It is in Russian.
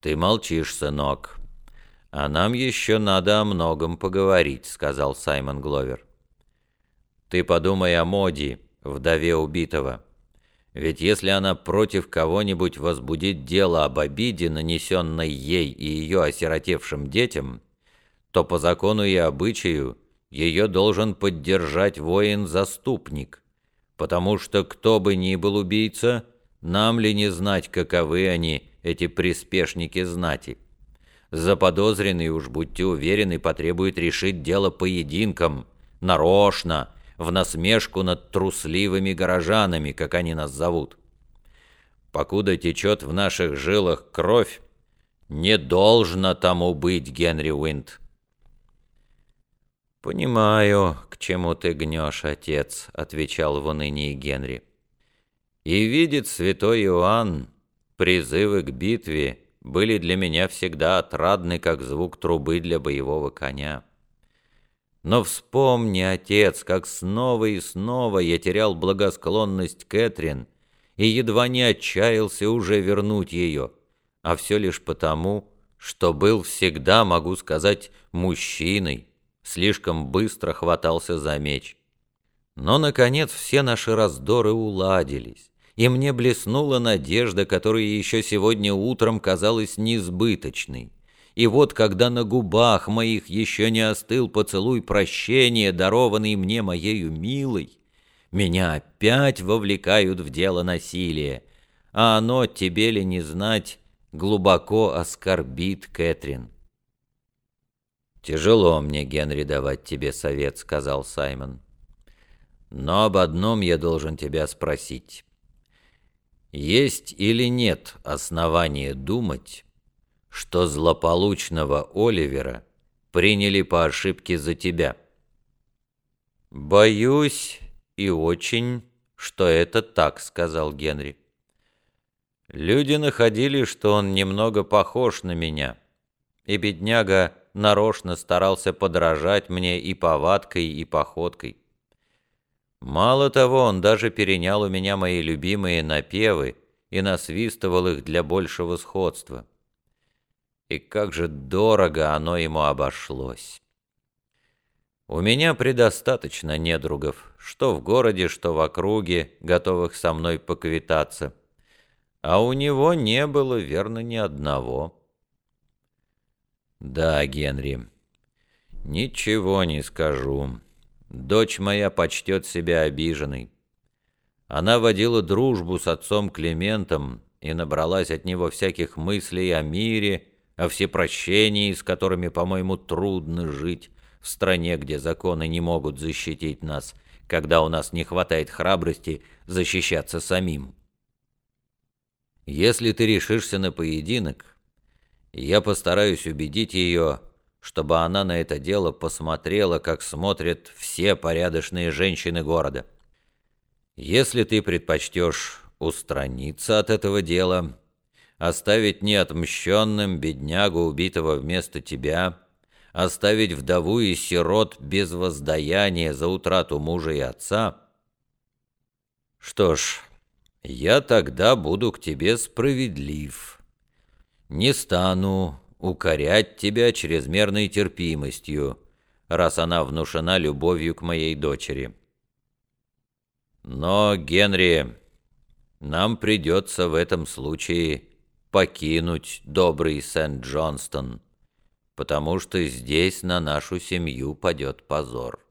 «Ты молчишь, сынок. А нам еще надо о многом поговорить», — сказал Саймон Гловер. «Ты подумай о Моди, вдове убитого. Ведь если она против кого-нибудь возбудит дело об обиде, нанесенной ей и ее осиротевшим детям, то по закону и обычаю ее должен поддержать воин-заступник, потому что кто бы ни был убийца, нам ли не знать, каковы они, эти приспешники знати. Заподозренный, уж будьте уверены, потребует решить дело поединком, нарочно, в насмешку над трусливыми горожанами, как они нас зовут. Покуда течет в наших жилах кровь, не должно тому быть, Генри Уинт. «Понимаю, к чему ты гнешь, отец», — отвечал в унынии Генри. «И видит святой Иоанн, призывы к битве были для меня всегда отрадны, как звук трубы для боевого коня». Но вспомни, отец, как снова и снова я терял благосклонность Кэтрин и едва не отчаялся уже вернуть ее, а все лишь потому, что был всегда, могу сказать, мужчиной, слишком быстро хватался за меч. Но, наконец, все наши раздоры уладились, и мне блеснула надежда, которая еще сегодня утром казалась несбыточной. И вот, когда на губах моих еще не остыл поцелуй прощения, дарованный мне моею милой, меня опять вовлекают в дело насилия, а оно, тебе ли не знать, глубоко оскорбит Кэтрин. «Тяжело мне, Генри, давать тебе совет», — сказал Саймон. «Но об одном я должен тебя спросить. Есть или нет основания думать, что злополучного Оливера приняли по ошибке за тебя. «Боюсь и очень, что это так», — сказал Генри. «Люди находили, что он немного похож на меня, и бедняга нарочно старался подражать мне и повадкой, и походкой. Мало того, он даже перенял у меня мои любимые напевы и насвистывал их для большего сходства и как же дорого оно ему обошлось. У меня предостаточно недругов, что в городе, что в округе, готовых со мной поквитаться. А у него не было, верно, ни одного. Да, Генри, ничего не скажу. Дочь моя почтет себя обиженной. Она водила дружбу с отцом Климентом и набралась от него всяких мыслей о мире о всепрощении, с которыми, по-моему, трудно жить в стране, где законы не могут защитить нас, когда у нас не хватает храбрости защищаться самим. Если ты решишься на поединок, я постараюсь убедить ее, чтобы она на это дело посмотрела, как смотрят все порядочные женщины города. Если ты предпочтешь устраниться от этого дела, оставить неотмщенным беднягу, убитого вместо тебя, оставить вдову и сирот без воздаяния за утрату мужа и отца? Что ж, я тогда буду к тебе справедлив. Не стану укорять тебя чрезмерной терпимостью, раз она внушена любовью к моей дочери. Но, Генри, нам придется в этом случае покинуть добрый Сент-Джонстон, потому что здесь на нашу семью падет позор.